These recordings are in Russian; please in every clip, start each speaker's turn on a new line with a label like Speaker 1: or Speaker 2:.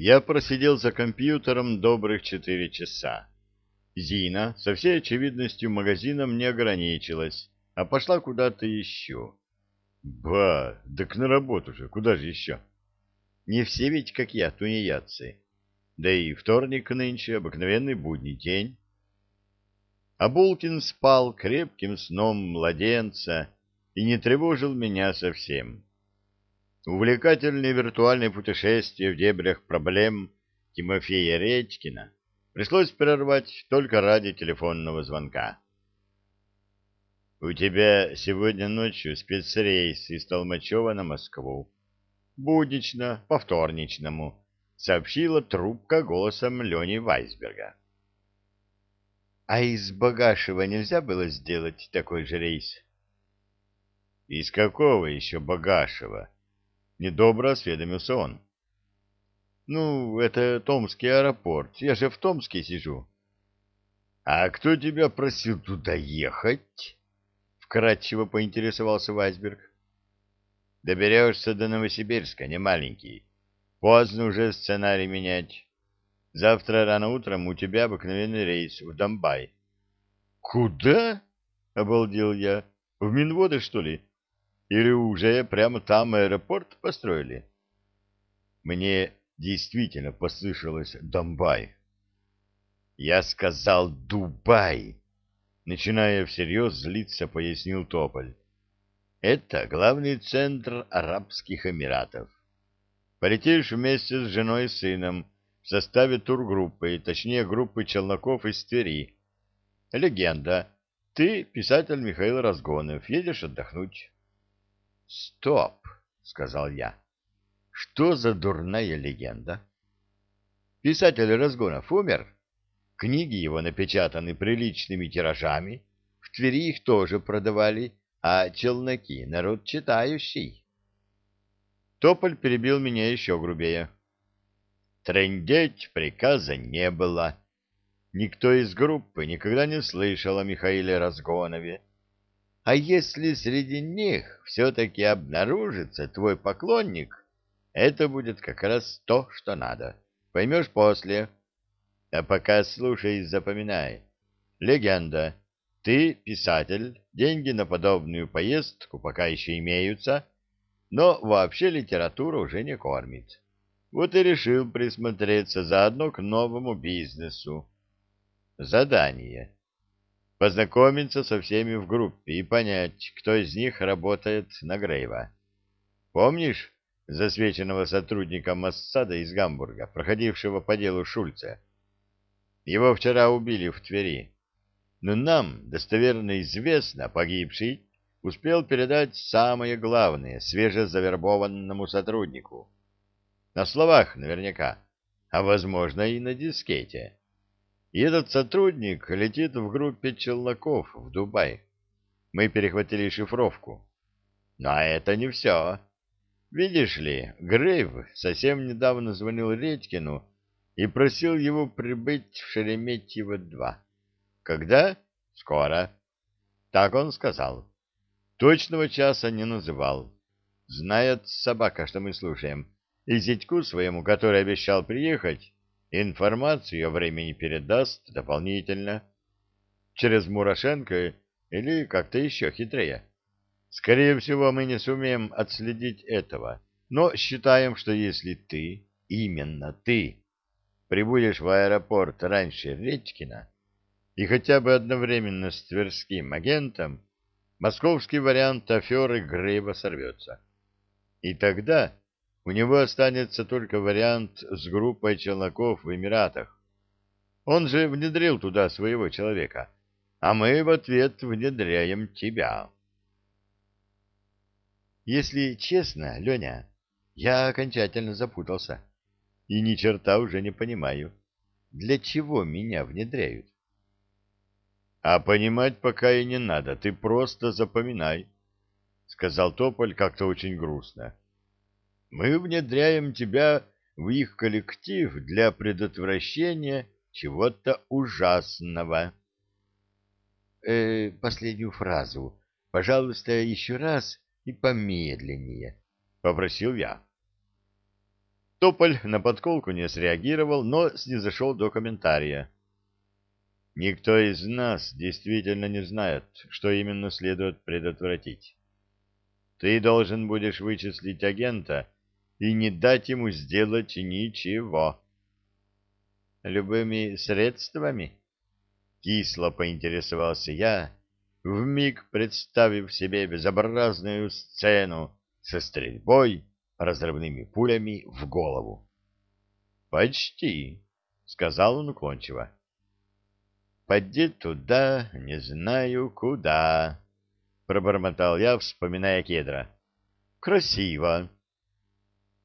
Speaker 1: Я просидел за компьютером добрых четыре часа. Зина, со всей очевидностью, магазином не ограничилась, а пошла куда-то еще. Ба, так на работу же, куда же еще? Не все ведь, как я, тунеядцы. Да и вторник нынче обыкновенный будний день. А Булкин спал крепким сном младенца и не тревожил меня совсем. Увлекательное виртуальное путешествие в дебрях проблем Тимофея Редькина пришлось прервать только ради телефонного звонка. «У тебя сегодня ночью спецрейс из Толмачева на Москву. Буднично, по вторничному», — сообщила трубка голосом Лени Вайсберга. «А из Багашева нельзя было сделать такой же рейс?» «Из какого еще Багашева?» Недобро осведомился он. «Ну, это Томский аэропорт. Я же в Томске сижу». «А кто тебя просил туда ехать?» Вкратчиво поинтересовался Вайсберг. «Доберешься до Новосибирска, не маленький. Поздно уже сценарий менять. Завтра рано утром у тебя обыкновенный рейс в Домбай». «Куда?» — обалдел я. «В Минводы, что ли?» Или уже прямо там аэропорт построили? Мне действительно послышалось «Домбай». Я сказал «Дубай», начиная всерьез злиться, пояснил Тополь. Это главный центр Арабских Эмиратов. Полетишь вместе с женой и сыном в составе тургруппы, точнее группы челноков из Твери. Легенда. Ты, писатель Михаил Разгонов, едешь отдохнуть. «Стоп!» — сказал я. «Что за дурная легенда?» Писатель Разгонов умер. Книги его напечатаны приличными тиражами. В Твери их тоже продавали, а челноки — народ читающий. Тополь перебил меня еще грубее. Трендеть приказа не было. Никто из группы никогда не слышал о Михаиле Разгонове. А если среди них все-таки обнаружится твой поклонник, это будет как раз то, что надо. Поймешь после. А пока слушай и запоминай. Легенда. Ты писатель, деньги на подобную поездку пока еще имеются, но вообще литература уже не кормит. Вот и решил присмотреться заодно к новому бизнесу. Задание познакомиться со всеми в группе и понять, кто из них работает на Грейва. Помнишь засвеченного сотрудника Моссада из Гамбурга, проходившего по делу Шульца? Его вчера убили в Твери. Но нам достоверно известно, погибший успел передать самое главное свежезавербованному сотруднику. На словах наверняка, а возможно и на дискете. И этот сотрудник летит в группе челноков в Дубай. Мы перехватили шифровку. Но это не все. Видишь ли, Грейв совсем недавно звонил Редькину и просил его прибыть в Шереметьево-2. Когда? Скоро. Так он сказал. Точного часа не называл. Знает собака, что мы слушаем. И зятьку своему, который обещал приехать, Информацию о времени передаст дополнительно. Через Мурашенко или как-то еще хитрее. Скорее всего, мы не сумеем отследить этого, но считаем, что если ты, именно ты, прибудешь в аэропорт раньше Редькина и хотя бы одновременно с тверским агентом, московский вариант аферы Грейва сорвется. И тогда у него останется только вариант с группой челноков в Эмиратах. Он же внедрил туда своего человека, а мы в ответ внедряем тебя. Если честно, Леня, я окончательно запутался и ни черта уже не понимаю, для чего меня внедряют. А понимать пока и не надо, ты просто запоминай, — сказал Тополь как-то очень грустно. Мы внедряем тебя в их коллектив для предотвращения чего-то ужасного. Э, последнюю фразу, пожалуйста, еще раз и помедленнее, — попросил я. Тополь на подколку не среагировал, но снизошел до комментария. Никто из нас действительно не знает, что именно следует предотвратить. Ты должен будешь вычислить агента и не дать ему сделать ничего. Любыми средствами? Кисло поинтересовался я, вмиг представив себе безобразную сцену со стрельбой, разрывными пулями в голову. «Почти», — сказал он уклончиво. «Поди туда, не знаю куда», — пробормотал я, вспоминая кедра. «Красиво».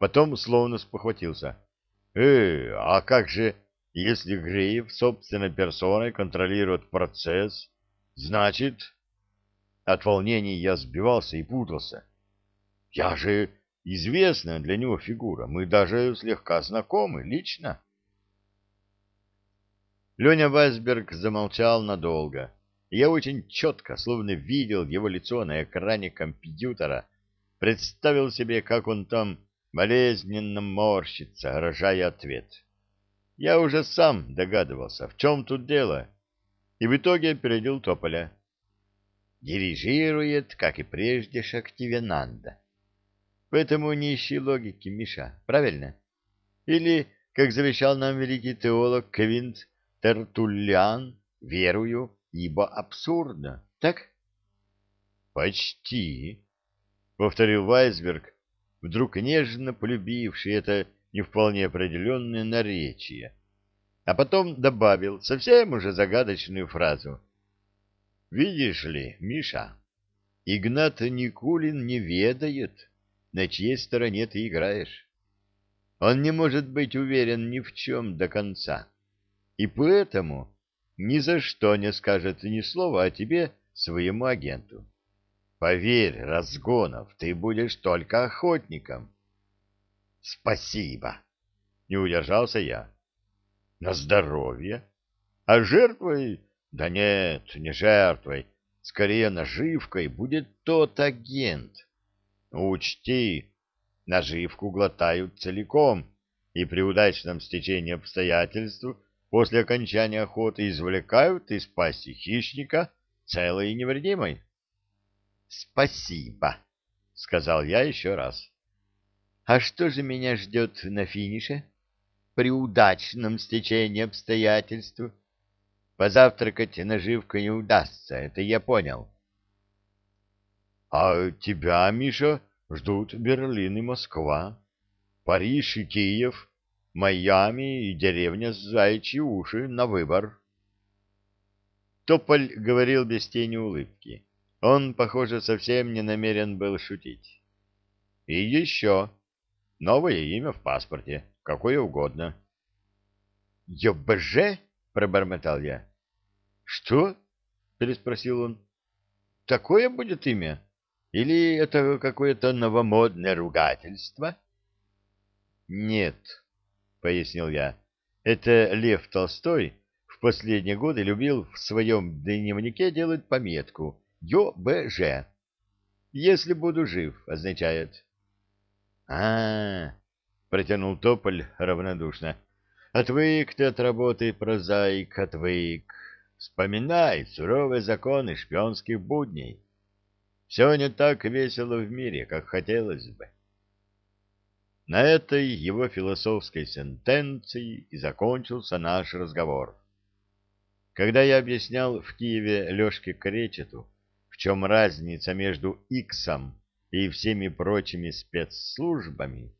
Speaker 1: Потом словно спохватился. «Э, а как же, если Греев собственной персоной контролирует процесс? Значит...» От волнения я сбивался и путался. «Я же известная для него фигура. Мы даже слегка знакомы лично. Леня Вайсберг замолчал надолго. Я очень четко, словно видел его лицо на экране компьютера, представил себе, как он там болезненно морщится, рожая ответ. Я уже сам догадывался, в чем тут дело, и в итоге опередил Тополя. Дирижирует, как и прежде, Шактивенанда. Поэтому не ищи логики, Миша, правильно? Или, как завещал нам великий теолог Квинт Тертуллян, верую, ибо абсурдно, так? Почти, повторил Вайсберг, вдруг нежно полюбивший это не вполне определенное наречие, а потом добавил совсем уже загадочную фразу. Видишь ли, Миша, Игнат Никулин не ведает, на чьей стороне ты играешь. Он не может быть уверен ни в чем до конца, и поэтому ни за что не скажет ни слова о тебе своему агенту. Поверь, Разгонов, ты будешь только охотником. — Спасибо, — не удержался я. — На здоровье. А жертвой? Да нет, не жертвой. Скорее наживкой будет тот агент, Учти, наживку глотают целиком, и при удачном стечении обстоятельств после окончания охоты извлекают из пасти хищника целой и невредимой. — Спасибо, — сказал я еще раз. — А что же меня ждет на финише? При удачном стечении обстоятельств. Позавтракать наживкой не удастся, это я понял. — а тебя, Миша, ждут Берлин и Москва, Париж и Киев, Майами и деревня Заячьи уши на выбор. Тополь говорил без тени улыбки. Он, похоже, совсем не намерен был шутить. И еще. Новое имя в паспорте, какое угодно. «ЕБЖ?» — пробормотал я. «Что?» — переспросил он. «Такое будет имя?» Или это какое-то новомодное ругательство? Нет, пояснил я. Это Лев Толстой в последние годы любил в своем дневнике делать пометку ЙОБЖ. Если буду жив, означает. А, -а, -а протянул Тополь равнодушно. Отвык ты от работы, прозаик, отвык. Вспоминай суровые законы шпионских будней. Все не так весело в мире, как хотелось бы. На этой его философской сентенции и закончился наш разговор. Когда я объяснял в Киеве Лешке Кречету, чем разница между Иксом и всеми прочими спецслужбами,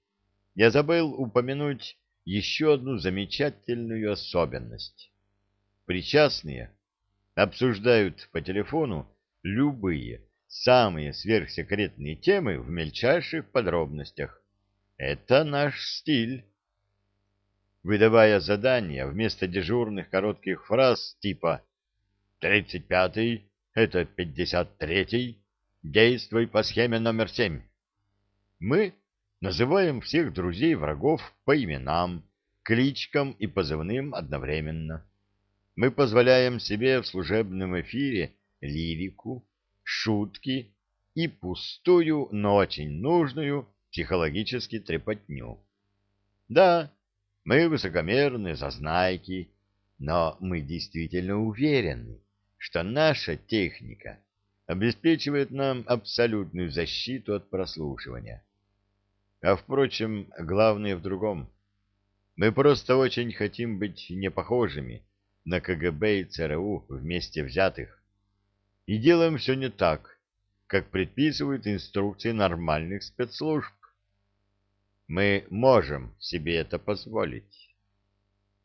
Speaker 1: я забыл упомянуть еще одну замечательную особенность. Причастные обсуждают по телефону любые самые сверхсекретные темы в мельчайших подробностях. Это наш стиль. Выдавая задания вместо дежурных коротких фраз типа «тридцать пятый», «это пятьдесят третий», «действуй по схеме номер семь», мы называем всех друзей врагов по именам, кличкам и позывным одновременно. Мы позволяем себе в служебном эфире лирику, шутки и пустую, но очень нужную психологически трепотню. Да, мы высокомерны, зазнайки, но мы действительно уверены, что наша техника обеспечивает нам абсолютную защиту от прослушивания. А, впрочем, главное в другом. Мы просто очень хотим быть не похожими на КГБ и ЦРУ вместе взятых. И делаем все не так, как предписывают инструкции нормальных спецслужб. Мы можем себе это позволить.